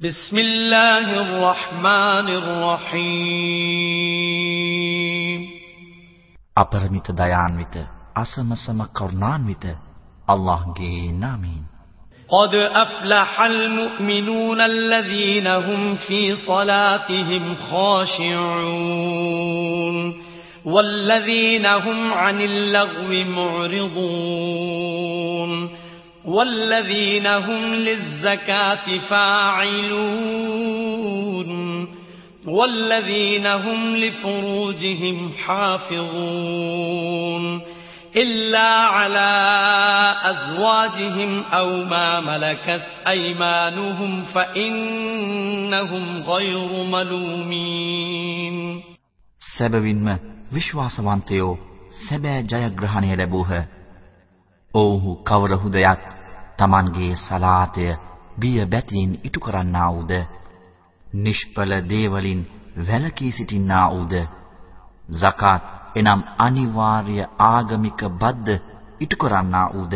بسم الله الرحمن الرحيم අපරමිත දයාන්විත අසමසම කරුණාන්විත අල්ලාහ්ගේ නාමයෙන් قد أفلح المؤمنون الذين هم في صلاتهم خاشعون والذين هم عن اللغو معرضون والذين هم للزكاة فاعلون والذين هم لفروجهم حافظون إلا على أزواجهم أو ما ملكت أيمانهم فإنهم غير ملومين සැබවින්ම විශ්වාසවන්තයෝ සැබෑ ජයග්‍රහණය ලැබූහ. ඔව්හු කවර හුදයක් Tamanගේ සලාතය බිය බැතියෙන් ඉටු කරන්නා වූද? නිෂ්පල දේවලින් වැළකී සිටින්නා වූද? zakat එනම් අනිවාර්ය ආගමික බද්ද ඉටු කරන්නා වූද?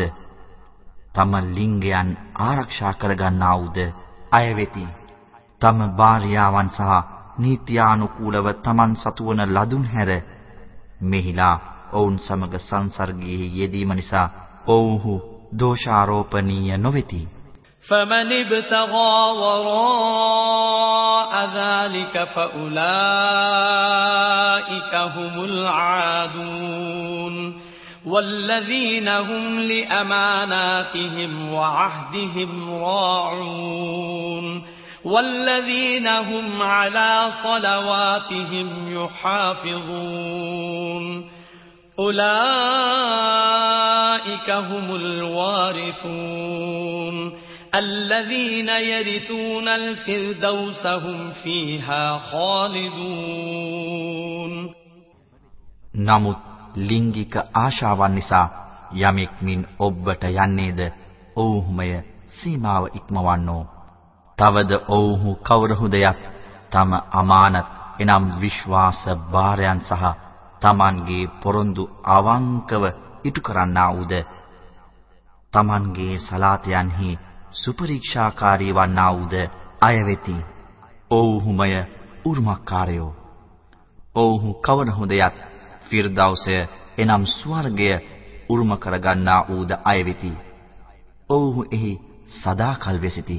තම ලිංගයන් ආරක්ෂා කරගන්නා වූද? අය වෙති. තම භාර්යාවන් සහ නීත්‍යානුකූලව Taman සතුවන ලදුන් හැර මෙහිලා ඔවුන් සමග සංසර්ගයේ යෙදීම නිසා ඔව්හු දෝෂාරෝපණීය නොවේති. فمن ابتغى وراء ذلك فأولئك هم العادون والذين هم لأماناتهم وعهدهم راعون والذين هم على صلواتهم يحافظون أولئك هم الوارثون الذين يرثون الفردوس هم فيها خالدون නමුත් ලිංගික ආශාවන් නිසා යමෙක් මින් ඔබට යන්නේද ඔව්හුමය සීමාව ඉක්මවන්නෝ තවද ඔව්හු කවරහුදයක් තම අමානත් එනම් විශ්වාස භාරයන් සහ තමන්ගේ පොරොන්දු අවංකව ඉටු කරන්නා වූද තමන්ගේ සලාතයන්හි සුපරීක්ෂාකාරී වන්නා වූද අය වෙති. ඔව්හුමය උරුමකාරයෝ. ඔව්හු කවන හොඳයත් ෆිර්දෞසය එනම් ස්වර්ගය උරුම කරගන්නා වූද අය වෙති. ඔව්හු එහි සදාකල් වෙසිති.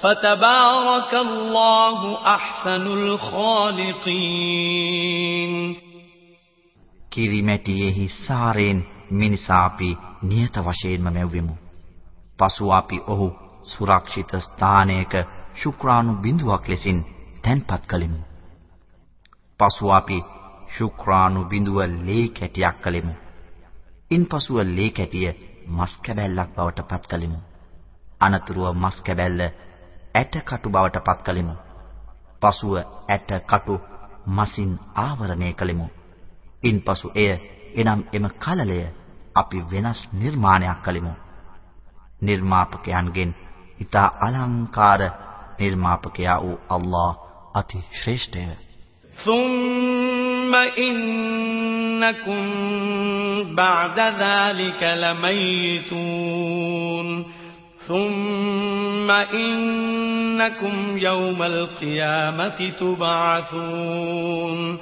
فتبارك الله أحسن الخالقين කිරිමැටියෙහි සාරයෙන් මිනිසා අපි නියත වශයෙන්ම මැව්වෙමු. පසු අපි ඔහු සුරක්ෂිත ස්ථානයක ශුක්‍රාණු බිඳුවක් ලෙසින් තැන්පත් කළෙමු. පසු අපි ශුක්‍රාණු බිඳුව ලේ කැටියක් කළෙමු. ඉන්පසුව ලේ කැටිය මස් කැබැල්ලක් බවට පත් කළෙමු. අනතුරුව මස් කැබැල්ල ඇට කටු බවට පත් කළෙමු. පසුව ඇට කටු මසින් ආවරණය කළෙමු. ඉන්පසු එය එනම් එම කලලය අපි වෙනස් නිර්මාණයක් කළෙමු. නිර්මාපකයන්ගෙන් ඊට අලංකාර නිර්මාපකයා වූ අල්ලාහ් අති ශ්‍රේෂ්ඨය. ثُمَّ إِنَّكُمْ بَعْدَ ذَلِكَ لَمَيِّتُونَ ثُمَّ إِنَّكُمْ يَوْمَ الْقِيَامَةِ تُبْعَثُونَ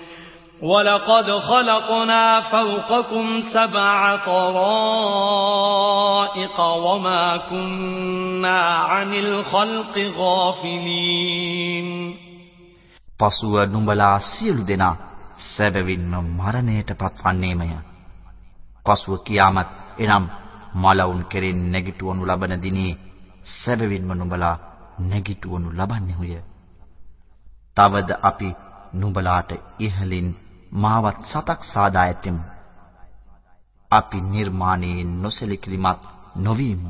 وَلَقَدْ خَلَقْنَا فَوْقَكُمْ سَبْعَ طَرَائِقَ وَمَا كُنَّا عَنِ الْخَلْقِ غَافِلِينَ පසුව නුඹලා සියලු දෙනා සැබවින්ම මරණයට පත්වන්නේමය. පසුව කියාමත් එනම් මලවුන් කෙරෙන් නැගිටවනු ලබන දිනේ සැබවින්ම නුඹලා නැගිටවනු ලබන්නේහුය. තවද අපි නුඹලාට ඉහලින් මාවත් සතක් සාදා ඇතෙමු. අපි නිර්මාණයේ නොසලකිලිමත් නොවීමු.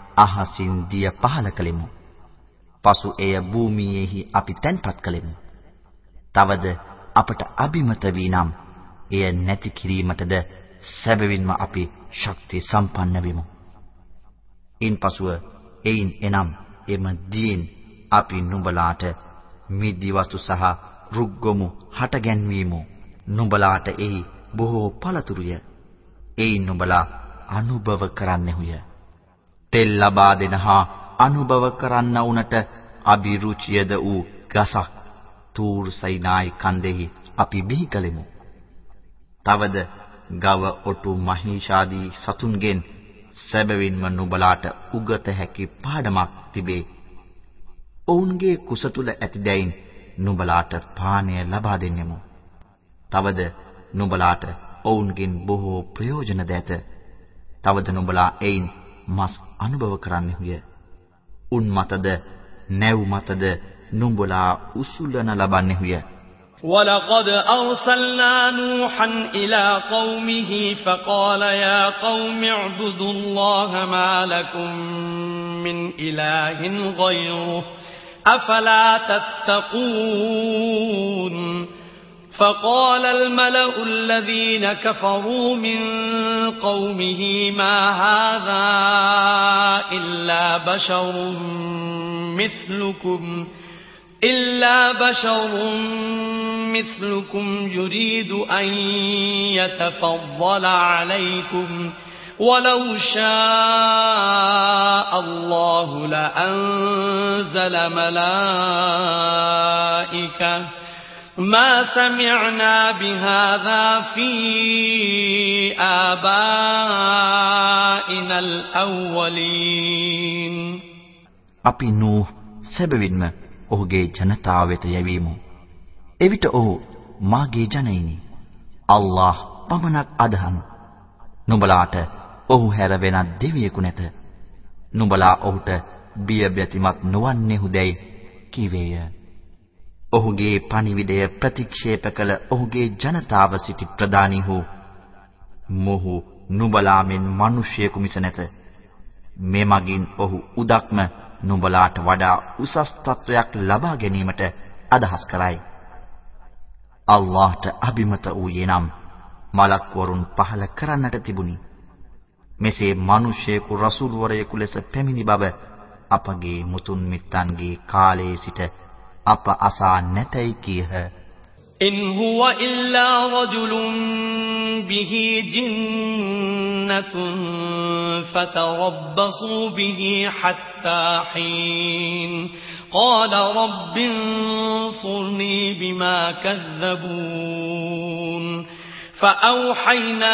අහසින් දිය පහල කළෙමු. පසු එය භූමියේහි අපි තැන්පත් කළෙමු. තවද අපට අබිමත වී නම් එය නැති කිරීමටද සැබවින්ම අපි ශක්තිය සම්පන්න වෙමු. ඉන්පසුව එයින් එනම් එම දීන් අපි නුඹලාට මිදි වස්තු සහ රුග්ගොමු හටගැන්වීමු. නුඹලාට එහි බොහෝ පළතුරුය. එයින් නුඹලා අනුභව කරන්නෙහුය. තෙල් ලබා දෙන හා අනුභව කරන්න උනට අභිරුචියද වූ ගසක් තූර් සයිනායි කන්දෙහි අපි බිහි කලෙමු. තවද ගව ඔටු මහීෂාදී සතුන්ගෙන් සැබවින්ම නුඹලාට උගත හැකි පාඩමක් තිබේ. ඔවුන්ගේ කුස තුල ඇති දැයින් නුඹලාට පානය ලබා දෙන්නෙමු. තවද නුඹලාට ඔවුන්ගෙන් බොහෝ ප්‍රයෝජන ද ඇත. තවද නුඹලා එයින් මස් අනුභව කරන්නෙහුය. උන් මතද නැව් මතද නුඹලා උසුලන ලබන්නෙහුය. ولقد أرسلنا نوحا إلى قومه فقال يا قوم اعبدوا الله ما لكم من إله غيره أفلا تتقون فقال الملأ الذين كفروا من قومه ما هذا إلا بشر مثلكم إلا بشر مثلكم يريد أن يتفضل عليكم. ولو شاء الله لأنزل ملائكة ما سمعنا بهذا في آبائنا الأولين අපි නූහ් සැබවින්ම ඔහුගේ ජනතාව වෙත යැවීමු. එවිට ඔහු මාගේ ජනයිනි. අල්ලාහ් පමණක් අදහනු. නුඹලාට ඔහු හැර වෙනත් දෙවියෙකු නැත. නුඹලා ඔහුට බිය බැතිමත් නොවන්නේහුදැයි කීවේය. ඔහුගේ පණිවිඩය ප්‍රතික්ෂේප කළ ඔහුගේ ජනතාව සිටි ප්‍රධානීහු මොහු නුඹලා මෙන් මිනිසියෙකු මිස නැත. මෙමගින් ඔහු උදක්ම නුඹලාට වඩා උසස් තත්වයක් ලබා ගැනීමට අදහස් කරයි. අල්ලාහට අබිමත වූයේ නම් මලක් වරුන් පහල කරන්නට තිබුණි. මෙසේ මිනිසියෙකු රසූල් වරයෙකු ලෙස පැමිණි බව අපගේ මුතුන් මිත්තන්ගේ කාලයේ සිට අප අසා නැතයි කීහ. إن هو إلا رجل به جنة فتربصوا به حتى حين قال رب انصرني بما كذبون فأوحينا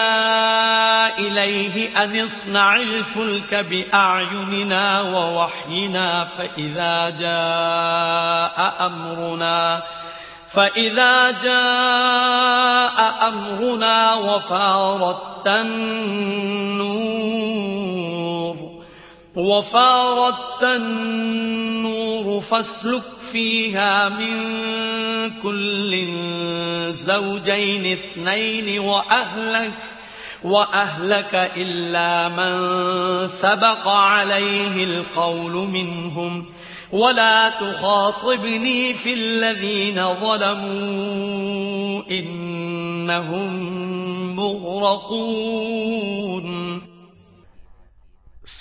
إليه أن اصنع الفلك بأعيننا ووحينا فإذا جاء أمرنا فإذا جاء أمرنا وفارت النور وفارت النور فاسلك فيها من كل زوجين اثنين وأهلك وأهلك إلا من سبق عليه القول منهم ۖ ولا تخاطبني في الذين ظلموا إنهم مغرقون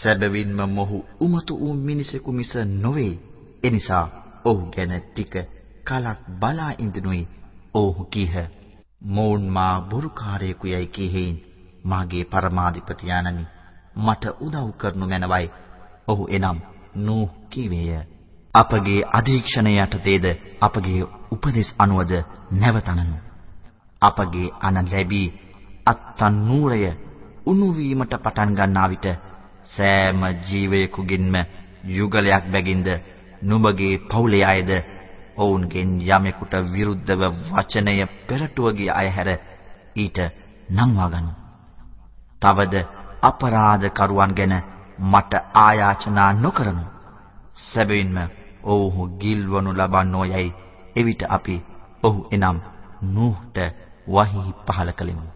සැබවින්ම මොහු උමතු වූ මිනිසෙකු මිස නොවේ. එනිසා ඔහු ගැන ටික කලක් බලා ඉඳිනුයි ඔහු කීහ. මෝන් මා බොරුකාරයෙකු යයි කීහෙයින් මාගේ පරමාධිපති ආනමි මට උදව් කරනු මැනවයි. ඔහු එනම් නූහ් කීවේය. අපගේ අධීක්ෂණය යටතේද අපගේ උපදෙස් අනුවද නැවතනමු. අපගේ අන ලැබී අත්තන් නූරය උණු වීමට පටන් ගන්නා විට සෑම ජීවයෙකුගින්ම යුගලයක් බැගින්ද නුඹගේ පවුලේ අයද ඔවුන්ගෙන් යමෙකුට විරුද්ධව වචනය පෙරටුව ගිය අය හැර ඊට නම්වා ගනු. තවද අපරාධ කරුවන් ගැන මට ආයාචනා නොකරනු. සැබවින්ම ඔව්හු ගිල්වනු ලබන්නෝ යයි එවිට අපි ඔහු එනම් නූහ්ට වහී පහල කළෙමු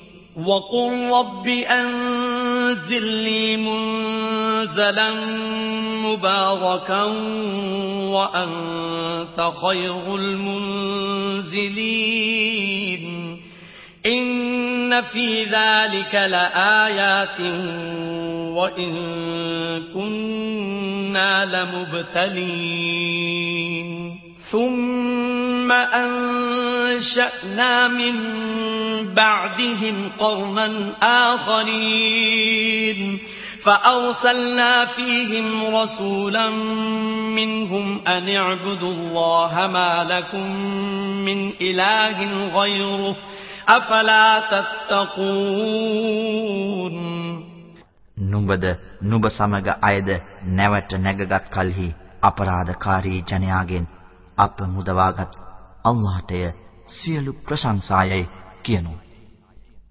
وقل رب أنزلني منزلا مباركا وأنت خير المنزلين. إن في ذلك لآيات وإن كنا لمبتلين. ثم أنشأنا من بعدهم قرنا آخرين فأرسلنا فيهم رسولا منهم أن اعبدوا الله ما لكم من إله غيره أفلا تتقون නුඹද නුඹ සමග අයද නැවට නැගගත් කලෙහි අපරාධකාරී ජනයාගෙන් අප මුදවාගත් අල්ලාහටය සියලු ප්‍රශංසායයි කියනු.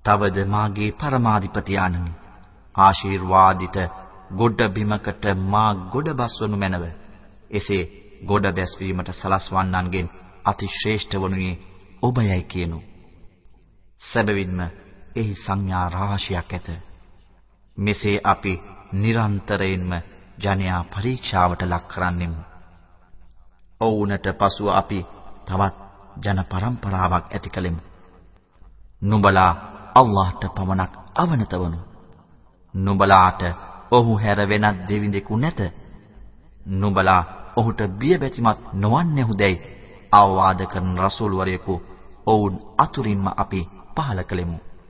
තවද මාගේ පරමාධිපති ආනමි. ආශිර්වාදිත ගොඩ බිමකට මා ගොඩ බස්වනු මැනව. එසේ ගොඩ බැස්වීමට සලස්වන්නන්ගෙන් අති ශ්‍රේෂ්ඨ වනුයේ ඔබයයි කියනු. සැබවින්ම එහි සංඥා රාශියක් ඇත. මෙසේ අපි නිරන්තරයෙන්ම ජනයා පරීක්ෂාවට ලක් කරන්නෙමු. ඔවුන්ට පසුව අපි තවත් ජන පරම්පරාවක් ඇති කලෙමු. නුඹලා අල්ලාහට පමණක් අවනත වනු. නුඹලාට ඔහු හැර වෙනත් දෙවිඳෙකු නැත. නුඹලා ඔහුට බියබැතිමත් නොවන්නේහුදැයි අවවාද කරන රසූල් වරයෙකු ඔවුන් අතුරින්ම අපි පහල කළෙමු.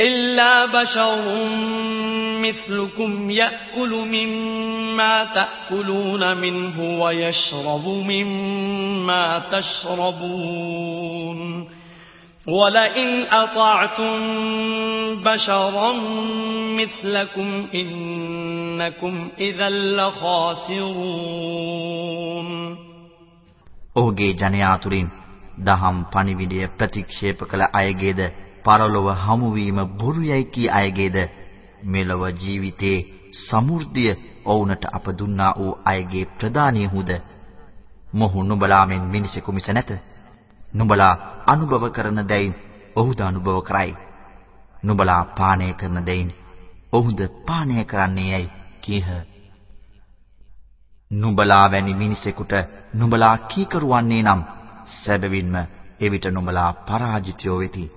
إلا بشر مثلكم يأكل مما تأكلون منه ويشرب مما تشربون ولئن أطعتم بشرا مثلكم إنكم إذا لخاسرون ඔහුගේ ජනයා තුරින් දහම් පණිවිඩය ප්‍රතික්ෂේප කළ අයගේද පරලොව හමුවීම බොරුයයි කී අයගේද මෙලොව ජීවිතේ සමෘද්ධිය ඔවුන්ට අප දුන්නා වූ අයගේ ප්‍රදානියහුද මොහු නුඹලා මෙන් මිනිසෙකු මිස නැත. නුඹලා අනුභව කරන දෙයින් ඔහුද අනුභව කරයි. නුඹලා පානය කරන දෙයින් ඔහුද පානය කරන්නේ යයි කීහ? නුඹලා වැනි මිනිසෙකුට නුඹලා කීකරුවන්නේ නම් සැබවින්ම එවිට නුඹලා පරාජිතයෝ වෙති.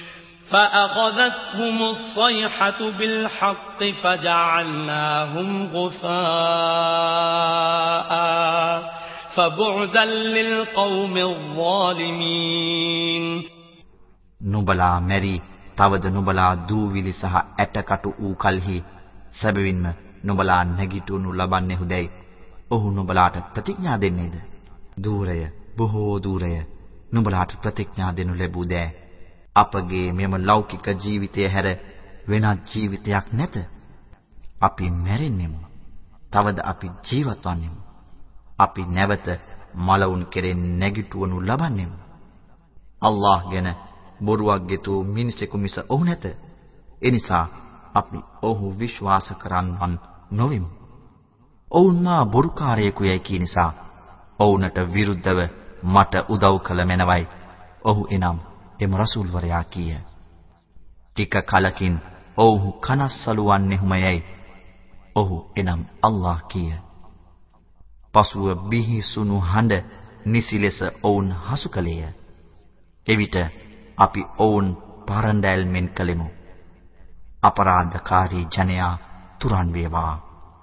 فأخذتهم الصيحة بالحق فجعلناهم غثاء فبعدا للقوم الظالمين නුඹලා මෙරි තවද නුඹලා දූවිලි සහ ඇටකටු වූ කලෙහි සැබවින්ම නුඹලා නැගිටුණු ලබන්නේහුදැයි ඔහු නුඹලාට ප්‍රතිඥා දෙන්නේද දූරය බොහෝ දූරය නුඹලාට ප්‍රතිඥා දෙනු ලැබූ දෑ අපගේ මෙම ලෞකික ජීවිතය හැර වෙනත් ජීවිතයක් නැත. අපි මැරෙන්නෙමු. තවද අපි ජීවත් වන්නෙමු. අපි නැවත මලවුන් කෙරෙන් නැගිටවනු ලබන්නෙමු. අල්ලාහ් ගැන බොරුවක් ගෙතු මිනිසෙකු මිස ඔහු නැත. එනිසා අපි ඔහු විශ්වාස කරන්වන් නොවෙමු. ඔවුන් මා බොරුකාරයෙකු යයි කී නිසා ඔවුන්ට විරුද්ධව මට උදව් කළ මැනවයි. ඔහු එනම් එම රසූල්වරයා කීය. ටික කලකින් ඔව්හු කනස්සලු වන්නේහුමයයි. ඔහු එනම් අල්ලාහ් කීය. පසුව බිහිසුණු හඬ නිසි ලෙස ඔවුන් හසු කළේය. එවිට අපි ඔවුන් පරණ්ඩැල්මෙන් කලෙමු. අපරාධකාරී ජනයා තුරන් වේවා.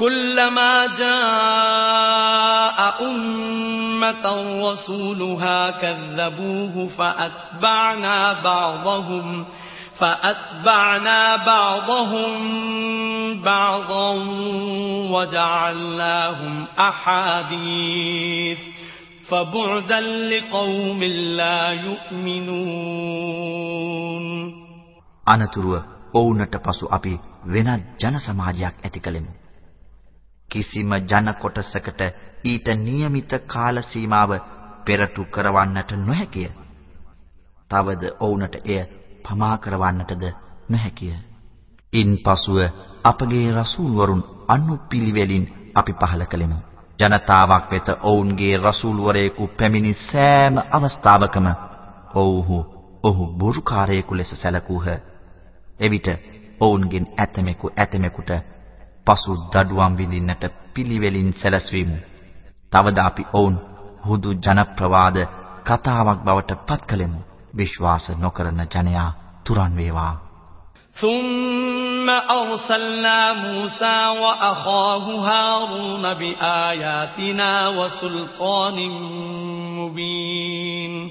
كلما جاء أمة رسولها كذبوه فأتبعنا بعضهم فأتبعنا بعضهم بعضا وجعلناهم أحاديث فبعدا لقوم لا يؤمنون අනතුරුව ඔවුන්ට පසු අපි වෙනත් ජන සමාජයක් ඇති කලෙමු. කිසිම ජන කොටසකට ඊට નિયમિત කාල සීමාව පෙරටු කරවන්නට නොහැකිය. තවද ඔවුන්ට එය පමා කරවන්නටද නොහැකිය. ඉන්පසුව අපගේ රසූල් වරුන් අනුපිළිවෙලින් අපි පහල කළෙමු. ජනතාවක් වෙත ඔවුන්ගේ රසූල් වරයෙකු පැමිණි සෑම අවස්ථාවකම ඔව්හු ඔහු බොරුකාරයෙකු ලෙස සැලකූහ. එවිට ඔවුන්ගෙන් ඇතමෙකු ඇතමෙකුට පසු දඩුවම් විඳින්නට පිළිවෙලින් සැලැස්වීමු. තවද අපි ඔවුන් හුදු ජනප්‍රවාද කතාවක් බවට පත් කළෙමු. විශ්වාස නොකරන ජනයා තුරන් වේවා. ثُمَّ أَرْسَلْنَا مُوسَى وَأَخَاهُ هَارُونَ بِآيَاتِنَا وَسُلْطَانٍ مُبِينٍ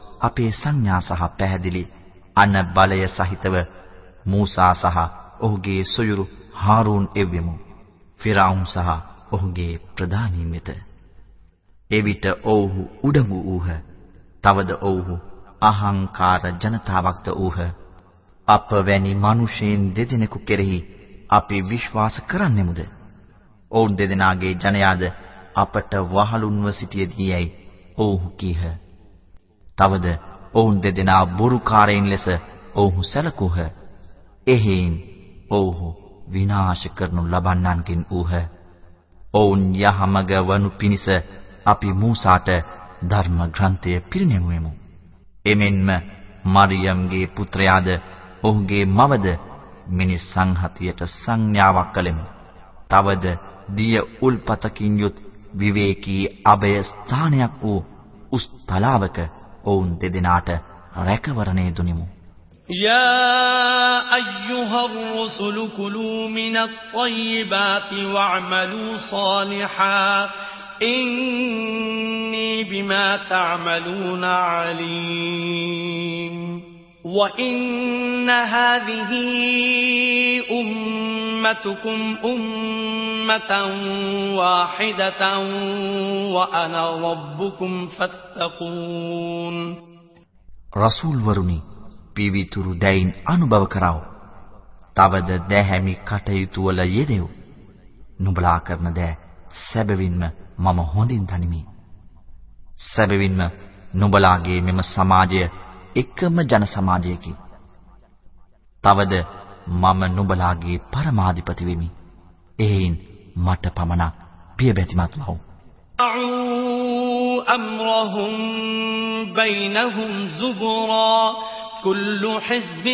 අපේ සංඥා සහ පැහැදිලි අන බලය සහිතව මූසා සහ ඔහුගේ සොයුරු හාරූන් එවෙමු. ෆිරාවුන් සහ ඔහුගේ ප්‍රධානීන් වෙත. එවිට ඔව්හු උඩඟු වූහ. තවද ඔව්හු අහංකාර ජනතාවක්ද වූහ. අප වැනි මිනිසෙන් දෙදෙනෙකු කෙරෙහි අපි විශ්වාස කරන්නෙමුද? ඔවුන් දෙදෙනාගේ ජනයාද අපට වහලුන්ව සිටියදී යයි ඔව්හු කීහ. තවද ඔවුන් දෙදෙනා බොරුකාරයින් ලෙස ඔවුහු සැලකුහ. එහෙයින් ඔව්හු විනාශ කරනු ලබන්නන්ගෙන් ඌහ. ඔවුන් යහමග වනු පිණිස අපි මූසාට ධර්ම ග්‍රන්ථය පිරිනැමුවෙමු. එමෙන්ම මරියම්ගේ පුත්‍රයාද ඔහුගේ මවද මිනිස් සංහතියට සංඥාවක් කළෙමු. තවද දිය උල්පතකින් යුත් විවේකී අබය ස්ථානයක් වූ උස් තලාවක ඔවුන් දෙදෙනාට රැකවරණය දුනිමු. يا أيها الرسل كلوا من الطيبات واعملوا صالحا إني بما تعملون عليم وإن هذه أمتكم أمة واحدة وأنا ربكم فاتقون رسول ورني පිවිතුරු දැයින් අනුභව කරව. තවද දැහැමි කටයුතු වල යෙදෙව්. නුඹලා කරන දෑ සැබවින්ම මම හොඳින් දනිමි. සැබවින්ම නුඹලාගේ මෙම සමාජය එකම ජන සමාජයකි. තවද මම නුඹලාගේ පරමාධිපති වෙමි. එහෙයින් මට පමණක් පියබැතිමත් වව්. أمرهم بينهم زبرا كل حزب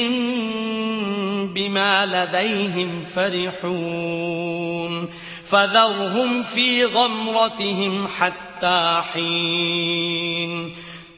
بما لديهم فرحون فذرهم في غمرتهم حتى حين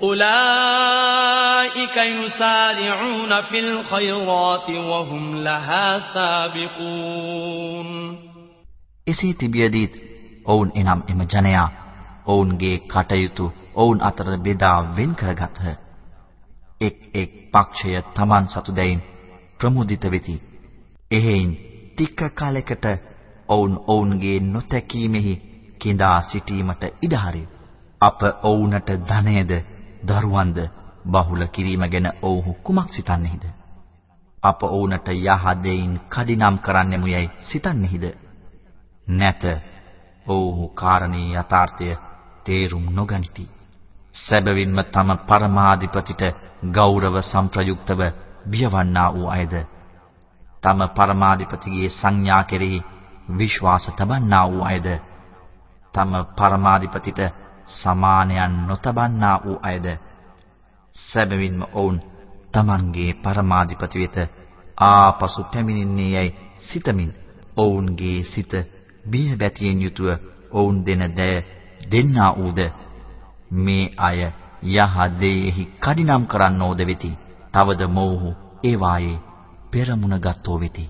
أولئك يسارعون في الخيرات وهم لها سابقون එසේ තිබියදීත් ඔවුන් එනම් එම ජනයා ඔවුන්ගේ කටයුතු ඔවුන් අතර බෙදා වෙන් කරගත්හ. එක් එක් පක්ෂය Taman සතු දෙයින් ප්‍රමුදිත වෙති. එහෙයින් ටික කාලයකට ඔවුන් ඔවුන්ගේ නොතැකීමෙහි කිඳා සිටීමට ඉඩ අප ඔවුන්ට ධනයද දරුවන්ද බහුල කිරීම ගැන ඔවුහු කුමක් සිතන්නේද? අප ඔවුන්ට යහ දෙයින් කඩිනම් කරන්නෙමු යයි සිතන්නේද? නැත. ඔවුහු කාරණේ යථාර්ථය තේරුම් නොගනිති. සැබවින්ම තම පරමාධිපතිට ගෞරව සම්ප්‍රයුක්තව බියවන්නා වූ අයද තම පරමාධිපතිගේ සංඥා කෙරෙහි විශ්වාස තබන්නා වූ අයද තම පරමාධිපතිට සමානයන් නොතබන්නා වූ අයද සැබවින්ම ඔවුන් තමන්ගේ පරමාධිපති වෙත ආපසු පැමිණෙන්නේ යයි සිතමින් ඔවුන්ගේ සිත බිය බැතියෙන් යුතුව ඔවුන් දෙන දෑ දෙන්නා ඌද මේ අය යහ දෙයෙහි කඩිනම් කරන්නෝද වෙති. තවද මොවුහු ඒ වායේ පෙරමුණ ගත්තෝ වෙති.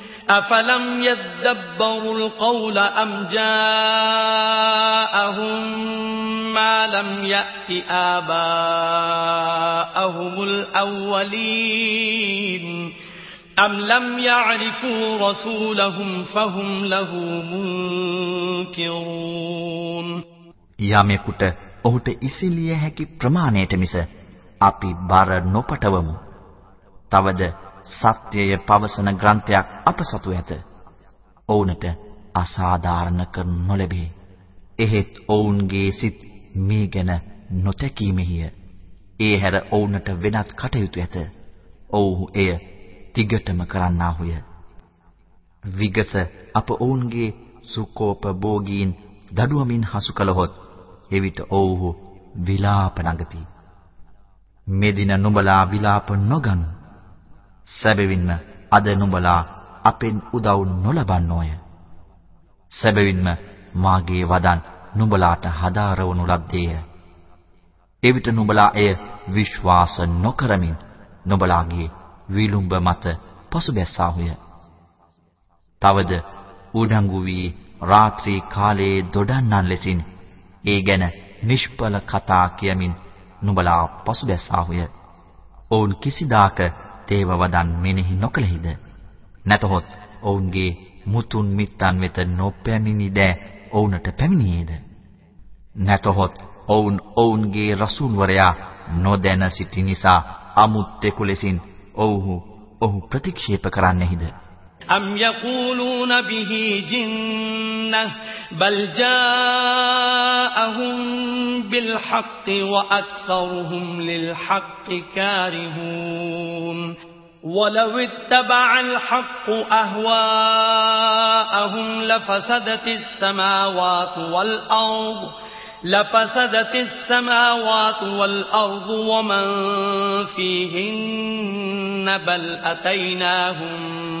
أفلم يدبروا القول أم جاءهم ما لم يأت آباءهم الأولين أم لم يعرفوا رسولهم فهم له منكرون යමෙකුට ඔහුට ඉසිලිය හැකි ප්‍රමාණයට මිස අපි බර නොපටවමු. තවද සත්‍යය පවසන ග්‍රන්ථයක් අප සතු ඇත. ඔවුන්ට අසාධාරණ කර නොලැබේ. එහෙත් ඔවුන්ගේ සිත් මේ ගැන නොතැකීමෙහිය. ඒ හැර ඔවුන්ට වෙනත් කටයුතු ඇත. ඔව්හු එය තිගටම කරන්නාහුය. විගස අප ඔවුන්ගේ සුකෝපභෝගීන් දඩුවමින් හසු කළහොත් එවිට ඔව්හු විලාප නගති. මෙදින නුඹලා විලාප නොගනු. සැබවින්ම අද නුඹලා අපෙන් උදව් නොලබන්නෝය. සැබවින්ම මාගේ වදන් නුඹලාට හදාරවනු ලද්දේය. එවිට නුඹලා එය විශ්වාස නොකරමින් නුඹලාගේ විලුඹ මත පසුබැස්සාහුය. තවද උඩඟු වී රාත්‍රී කාලයේ දොඩන්නන් ලෙසින් ඒ ගැන නිෂ්පල කතා කියමින් නුඹලා පසුබැස්සාහුය. ඔවුන් කිසිදාක තේව වදන් මෙනෙහි නොකළෙහිද? නැතහොත් ඔවුන්ගේ මුතුන් මිත්තන් වෙත නොපැමිණි දෑ ඔවුන්ට පැමිණියේද? නැතහොත් ඔවුන් ඔවුන්ගේ රසූල්වරයා නොදැන සිටි නිසා අමුත්තෙකු ලෙසින් ඔව්හු ඔහු ප්‍රතික්ෂේප කරන්නෙහිද? أم يقولون به جنة بل جاءهم بالحق وأكثرهم للحق كارهون ولو اتبع الحق أهواءهم لفسدت السماوات والأرض لفسدت السماوات والأرض ومن فيهن بل أتيناهم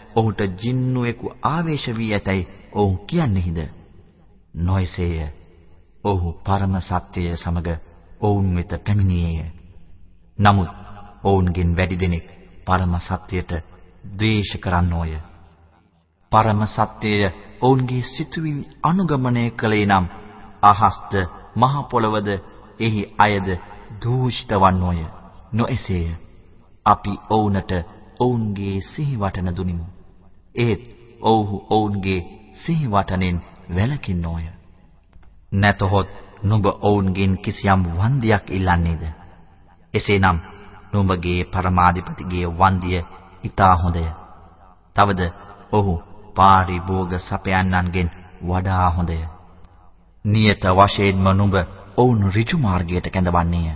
ඔහුට ජින්නුවෙකු ආවේශ වී ඇතැයි ඔවුන් කියන්නේහිද නොයසේය ඔහු පරම සත්‍යය සමග ඔවුන් වෙත පැමිණියේය නමුත් ඔවුන්ගෙන් වැඩි දෙනෙක් පරම සත්‍යයට ද්වේෂ කරන්නෝය. පරම සත්‍යය ඔවුන්ගේ සිතුවිලි අනුගමනය කළේ නම් අහස්ද මහ පොළවද එහි අයද දූෂිත වන්නෝය. නොඑසේය. අපි ඔවුන්ට ඔවුන්ගේ සිහිවටන දුනිමු. ඒත් ඔව්හු ඔවුන්ගේ සිහිවටනෙන් වැළකින්නෝය. නැතහොත් නුඹ ඔවුන්ගෙන් කිසියම් වන්දියක් ඉල්ලන්නේද? එසේනම් නුඹගේ පරමාධිපතිගේ වන්දිය ඊටා හොඳය. තවද ඔහු පාරිභෝග සපයන්නන්ගෙන් වඩා හොඳය. නියත වශයෙන්ම නුඹ ඔවුන් ඍජු මාර්ගයට කැඳවන්නේය.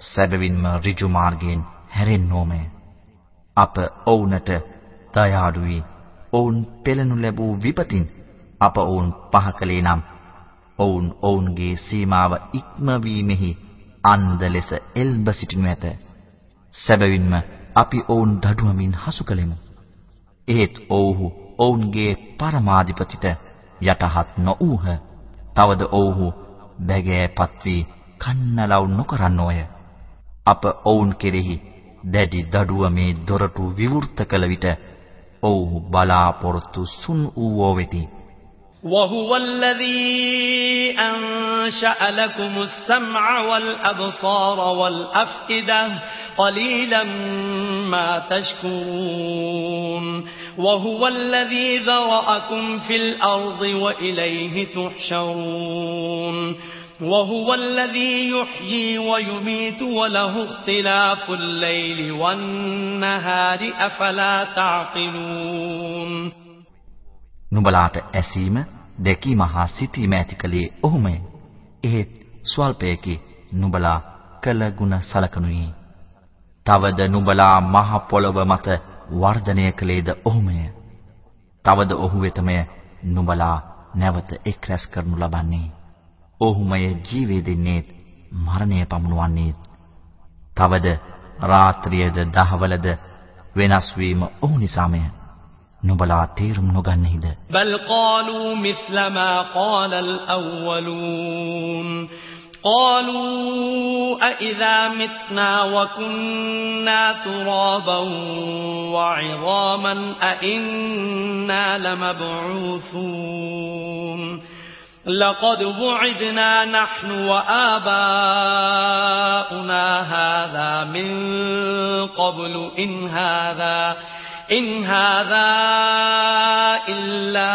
සැබවින්ම ඍජු මාර්ගයෙන් හැරෙන්නෝමය. අප ඔවුන්ට දයාලු වී ඔවුන් පෙළනු ලැබූ විපතින් අප ඔවුන් පහ කළේ නම් ඔවුන් ඔවුන්ගේ සීමාව ඉක්මවීමෙහි අන්ධ ලෙස එල්බ සිටිනු ඇත. සැබවින්ම අපි ඔවුන් දඩුවමින් හසු කළෙමු. එහෙත් ඔව්හු ඔවුන්ගේ පරමාධිපතිට යටහත් නොඌහ. තවද ඔව්හු බැගෑපත් වී කන්නලව් නොකරනෝය. අප ඔවුන් කෙරෙහි දැඩි දඩුවමේ දොරටු විවෘත කළ විට ඔව්හු බලාපොරොත්තු සුන් වූවෝ වෙති. وهو الذي أنشأ لكم السمع والأبصار والأفئدة قليلا ما تشكرون وهو الذي ذرأكم في الأرض وإليه تحشرون وهو الذي يحيي ويميت وله اختلاف الليل والنهار أفلا تعقلون නුඹලාට ඇසීම, දැකීම හා සිතීම ඇති කලේ ඔහුමය. එහෙත් ස්වල්පයකි නුඹලා කළ ගුණ සලකනුයි. තවද නුඹලා මහ පොළොව මත වර්ධනය කළේද ඔහුමය. තවද ඔහු වෙතමය නුඹලා නැවත එක් රැස් කරනු ලබන්නේ. ඔහුමය ජීවේ දෙන්නේත් මරණය පමුණුවන්නේත්. තවද රාත්‍රියද දහවලද වෙනස් වීම ඔහු නිසාමය. නුඹලා තේරුම් නොගන්නේද? بل قالوا مثل ما قال الأولون قالوا أإذا متنا وكنا ترابا وعظاما أإنا لمبعوثون لقد وعدنا نحن وآباؤنا هذا من قبل إن هذا إن هذا إلا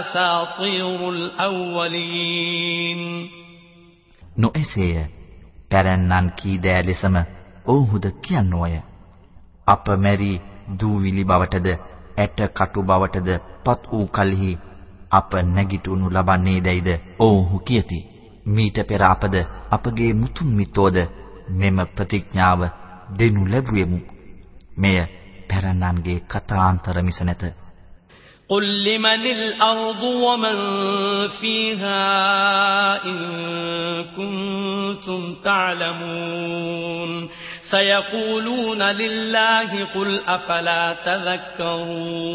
أساطير الأولين නොඑසේය පැරැන්නන් කී දෑ ලෙසම ඔවුහුද කියනෝය අප මෙරි දූවිලි බවටද ඇට කටු බවටද පත් වූ කලෙහි අප නැගිටුණු ලබන්නේ දැයිද ඔවුහු කියති මීට පෙර අපද අපගේ මුතුන් මිත්තෝද මෙම ප්‍රතිඥාව දෙනු ලැබුවෙමු මෙය පැරණන්ගේ කතාන්තර මිස නැත. قل لمن الأرض ومن فيها إن كنتم تعلمون سيقولون لله قل أفلا تذكرون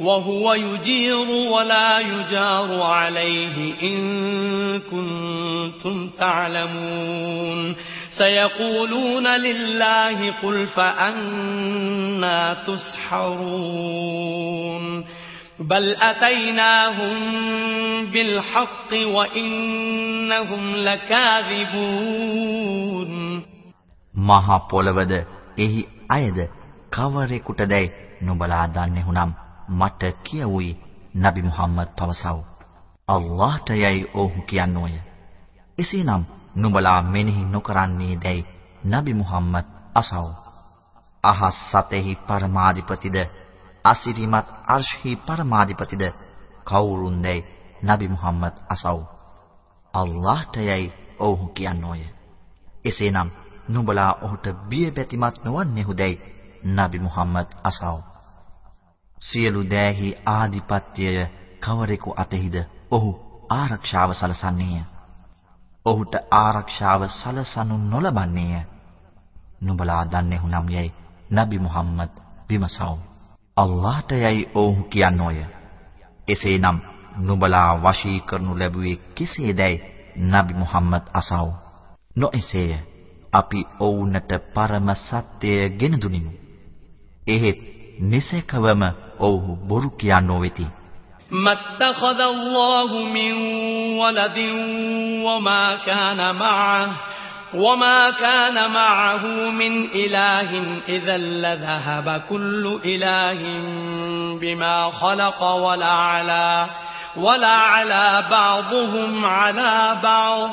وهو يجير ولا يجار عليه إن كنتم تعلمون سيقولون لله قل فأنا تسحرون بل أتيناهم بالحق وإنهم لكاذبون මහ පොළවද එහි අයද කවරෙකුටදයි නුඹලා දන්නේහුනම් මට කියවුයි නබි මුහම්මද් පවසව. අල්ලාහට යයි ඔහු කියනෝය. එසේනම් නුඹලා මෙනෙහි නොකරන්නේ දැයි නබි මුහම්මද් අසව. අහස් සතෙහි පරමාධිපතිද අසිරිමත් අර්ශ්හි පරමාධිපතිද කවුරුන්දයි නබි මුහම්මද් අසව. අල්ලාහට යයි ඔහු කියනෝය. එසේනම් නුඹලා ඔහුට බිය බැතිමත් නොවන්නේහුදැයි නබි මුහම්මද් අසව. සියලු දෑහි ආධිපත්‍යය කවරෙකු අතෙහිද ඔහු ආරක්ෂාව සලසන්නේය. ඔහුට ආරක්ෂාව සලසනු නොලබන්නේය. නුඹලා දන්නේහුනම් යයි නබි මුහම්මද් විමසව. අල්ලාහට යයි ඔහු කියනෝය. එසේනම් නුඹලා වශී කරනු ලැබුවේ කෙසේදයි නබි මුහම්මද් අසව. නොඑසේය. අපි ඔවුන්ට පරම සත්‍යය ගෙන දුනිමු. එහෙත් නිසකවම ඔව්හු බොරු කියනෝ වෙති. ما اتخذ الله من ولد وما كان معه وما كان معه من إله إذا لذهب كل إله بما خلق ولا على ولا على بعضهم على بعض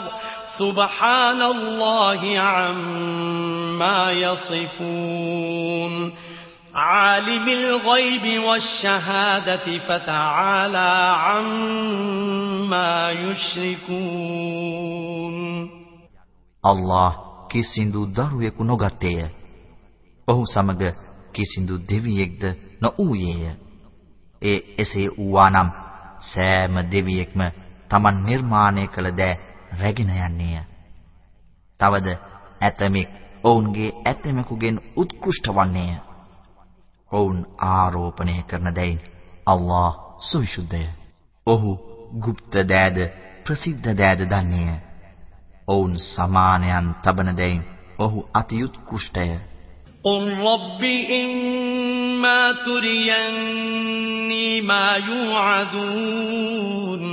سبحان الله عما يصفون عالم الغيب والشهادة فتعالى عما يشركون الله කිසිඳු දරුවෙකු නොගත්තේය. ඔහු සමග කිසිඳු දෙවියෙක්ද නොඌයේය. ඒ එසේ වූවානම් සෑම දෙවියෙක්ම Taman නිර්මාණය කළ දෑ රැගෙන යන්නේය. තවද ඇතමෙක් ඔවුන්ගේ ඇතමෙකුගෙන් උත්කෘෂ්ඨ වන්නේය. ඔවුන් ආරෝපණය කරන දෙයින් අල්ලාහ් සවිසුද්ධය. ඔහු গুপ্ত දෑද ප්‍රසිද්ධ දෑද දන්නේය. ඔවුන් සමානයන් තබන දෙයින් ඔහු අතිඋත්කෘෂ්ඨය. قل رب إما تريني ما يوعدون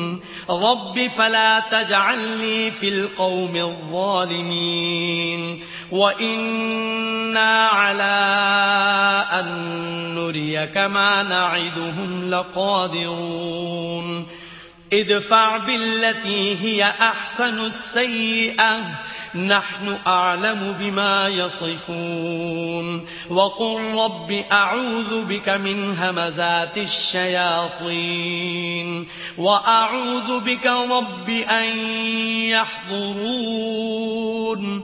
رب فلا تجعلني في القوم الظالمين وإنا على أن نريك ما نعدهم لقادرون ادفع بالتي هي أحسن السيئة نحن أعلم بما يصفون وقل رب أعوذ بك من همزات الشياطين وأعوذ بك رب أن يحضرون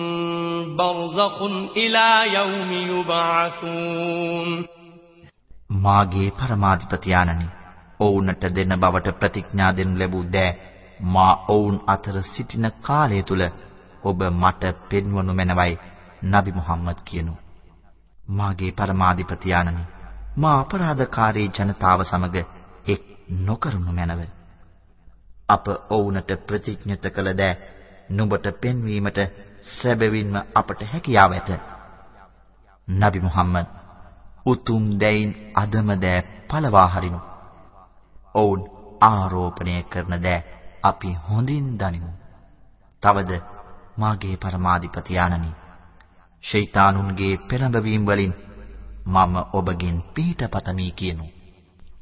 برزخ إلى يوم يبعثون මාගේ පරමාධිපති ආනනි ඔවුන්ට දෙන බවට ප්‍රතිඥා දෙනු ලැබූ දෑ මා ඔවුන් අතර සිටින කාලය තුල ඔබ මට පෙන්වනු මැනවයි නබි මුහම්මද් කියනු මාගේ පරමාධිපති ආනනි මා අපරාධකාරී ජනතාව සමග එක් නොකරනු මැනව අප ඔවුන්ට ප්‍රතිඥත කළ දෑ නුඹට පෙන්වීමට සැබවින්ම අපට හැකියාව ඇත. නබි මුහම්මද් උතුම් දැයින් අදම දෑ පළවා හරිනු. ඔවුන් ආරෝපණය කරන දෑ අපි හොඳින් දනිමු. තවද මාගේ පරමාධිපති ආනනි ෂයිතානුන්ගේ පෙරඹවීම් වලින් මම ඔබගෙන් පිටපතමි කියනු.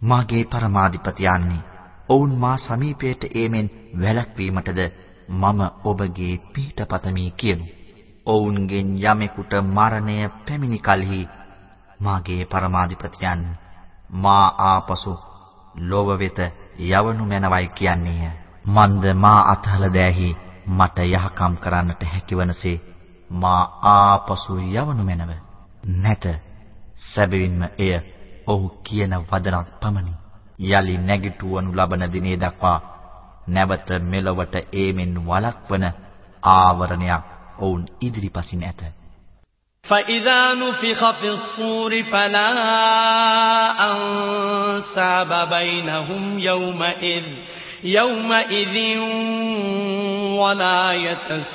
මාගේ පරමාධිපති ආනනි ඔවුන් මා සමීපයට ඒමෙන් වැළැක්වීමටද මම ඔබගේ පිටපතමි කියනු. ඔවුන්ගෙන් යමෙකුට මරණය පැමිණි කලෙහි මාගේ පරමාධිපතියන් මා ආපසු ලෝව වෙත යවනු මැනවයි කියන්නේය. මන්ද මා අතහල දෑහි මට යහකම් කරන්නට හැකිවනසේ මා ආපසු යවනු මැනව. නැත. සැබවින්ම එය ඔහු කියන වදනක් පමණි. යලි නැගිටවනු ලබන දිනේ දක්වා නැවත මෙලොවට ඒමෙන් වළක්වන ආවරණයක් ඔවුන් ඉදිරිපසින් ඇත. فإذا نفخ في الصور فلا أنساب بينهم يومئذ يومئذ ولا يتساءلون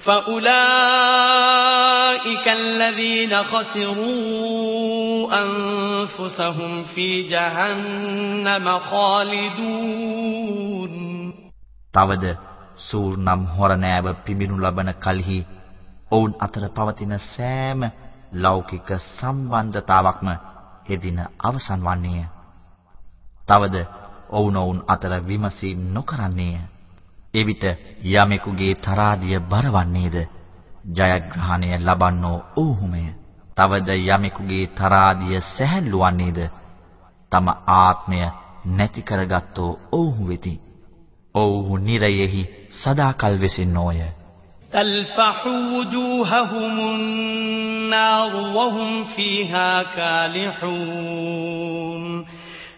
فأولئك الذين خسروا أنفسهم في جهنم خالدون තවද සූර් නම් හොරනෑව පිඹිනු ලබන කලෙහි ඔවුන් අතර පවතින සෑම ලෞකික සම්බන්ධතාවක්ම එදින අවසන් වන්නේය. තවද ඔවුනොවුන් අතර විමසීම් නොකරන්නේය. එවිට යමෙකුගේ තරාදිය බරවන්නේද ජයග්‍රහණය ලබන්නෝ ඔව්හුමය. තවද යමෙකුගේ තරාදිය සැහැල්ලු වන්නේද තම ආත්මය නැති කරගත්තෝ ඔව්හු වෙති. ඔව්හු නිරයෙහි සදාකල් වෙසින්නෝය. تلفح وجوههم النار وهم فيها كالحون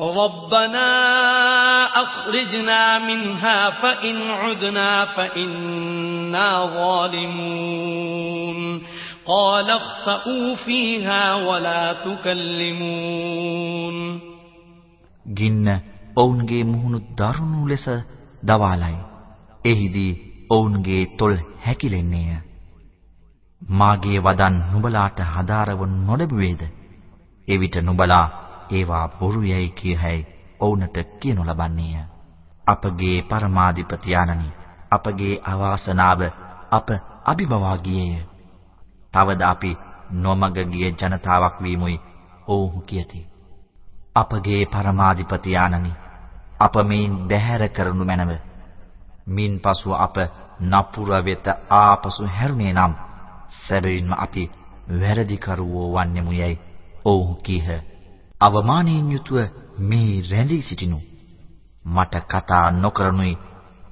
ربنا أخرجنا منها فإن عدنا فإنا ظالمون قال اخسأوا فيها ولا تكلمون ගින්න ඔවුන්ගේ මුහුණු දරුණු ලෙස දවාලයි. එහිදී ඔවුන්ගේ තොල් හැකිලෙන්නේය. මාගේ වදන් නුඹලාට හදාරවනු නොලැබුවේද? එවිට නුඹලා ඒවා බොරු යයි කියහැයි ඔවුන්ට කියනු ලබන්නේය. අපගේ පරමාධිපති ආනනි අපගේ අවාසනාව අප අභිබවා ගියේය. තවද අපි නොමග ගිය ජනතාවක් වීමුයි ඔවුහු කියති. අපගේ පරමාධිපති ආනනි අප මේන් බැහැර කරනු මැනව. මින් පසුව අප නපුර වෙත ආපසු හැරුණේ නම් සැබවින්ම අපි වැරදිකරුවෝ වන්නෙමු යයි ඔවුහු කීහ. අවමානයෙන් යුතුව මේ රැඳී සිටිනු. මට කතා නොකරනුයි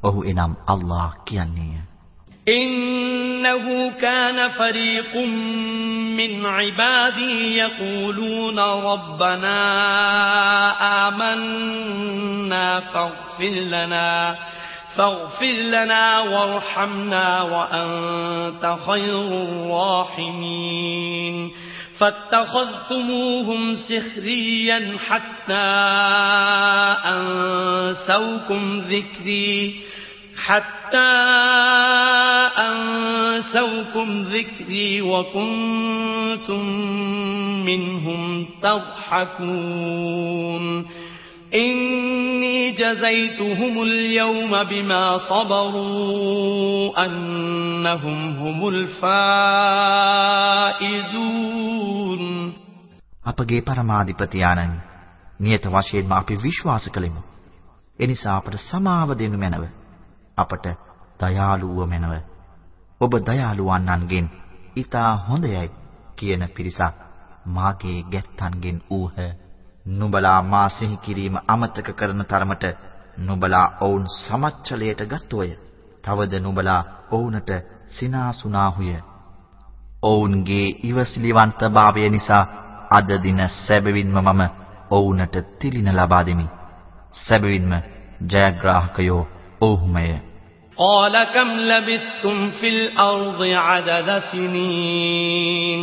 ඔහු එනම් අල්ලාහ් කියන්නේය. إنه كان فريق من عبادي يقولون ربنا آمنا فاغفر لنا فاغفر لنا وارحمنا وأنت خير الراحمين فاتخذتموهم سخريا حتى أنسوكم ذكري حتى أنسوكم ذكري وكنتم منهم تضحكون. إني جزيتهم اليوم بما صبروا أنهم هم الفائزون අපගේ පරමාධිපති ආනන් නියත වශයෙන්ම අපි විශ්වාස කළෙමු. එනිසා අපට සමාව දෙනු මැනව. අපට දයාලුව මැනව. ඔබ දයාලු වන්නන්ගෙන් ඊතා හොඳයයි කියන පිරිසක් මාගේ ගැත්තන්ගෙන් ඌහ. නුඹලා මා සිහි කිරීම අමතක කරන තරමට නුඹලා ඔවුන් සමච්චලයට ගත්තෝය. තවද නුඹලා ඔවුන්ට සිනාසුනාහුය. ඔවුන්ගේ ඉවසිලිවන්තභාවය නිසා අද දින සැබවින්ම මම ඔවුන්ට තිලින ලබා දෙමි. සැබවින්ම ජයග්‍රාහකයෝ ඔව්හුමය. قال كم لبثتم في الأرض عدد سنين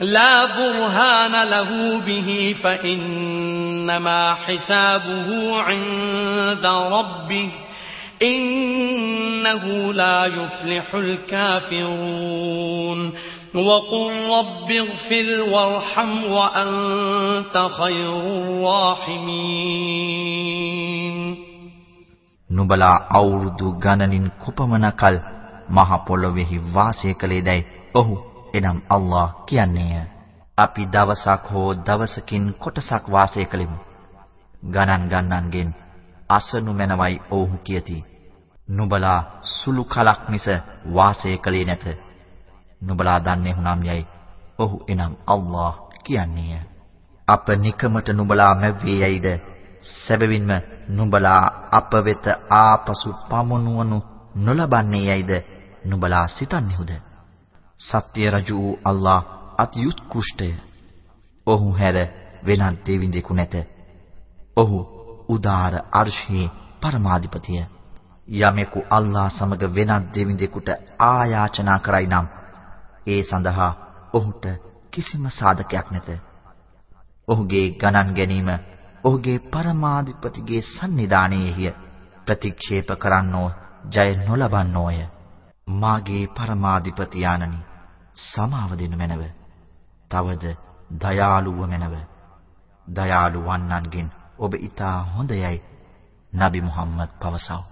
لا برهان له به فإنما حسابه عند ربه إنه لا يفلح الكافرون وقل رب اغفر وارحم وأنت خير الراحمين නුඹලා අවුරුදු ගණනින් කුපමණකල් මහ පොළොවේහි වාසය කළේදයි ඔහු එනම් අල්ලාහ් කියන්නේය. අපි දවසක් හෝ දවසකින් කොටසක් වාසය කළෙමු. ගණන් ගන්නන්ගෙන් අසනු මැනවයි ඔවුහු කියති. නුඹලා සුළු කලක් මිස වාසය කළේ නැත. නුඹලා දන්නේ හුනම් යයි ඔහු එනම් අල්ලාහ් කියන්නේය. අප නිකමට නුඹලා මැව්වේ යයිද සැබවින්ම නුඹලා අප වෙත ආපසු පමුණුවනු නොලබන්නේ යයිද නුඹලා සිතන්නේහුද? සත්‍ය රජු වූ අල්ලාහ් අතිඋත්කෘෂ්ටය. ඔහු හැර වෙනත් දෙවිඳෙකු නැත. ඔහු උදාර අර්ශයේ පරමාධිපතිය. යමෙකු අල්ලාහ් සමග වෙනත් දෙවිඳෙකුට ආයාචනා කරයි නම් ඒ සඳහා ඔහුට කිසිම සාධකයක් නැත. ඔහුගේ ගණන් ගැනීම ඔහුගේ පරමාධිපතිගේ සන්නිධානයේය. ප්‍රතික්ෂේප කරන්නෝ ජය නොලබන්නෝය. මාගේ පරමාධිපති ආනනි සමාව දෙනු මැනව. තවද දයාලුව මැනව. දයාලු වන්නන්ගෙන් ඔබ ඊට හොඳයයි නබි මුහම්මද් පවසව.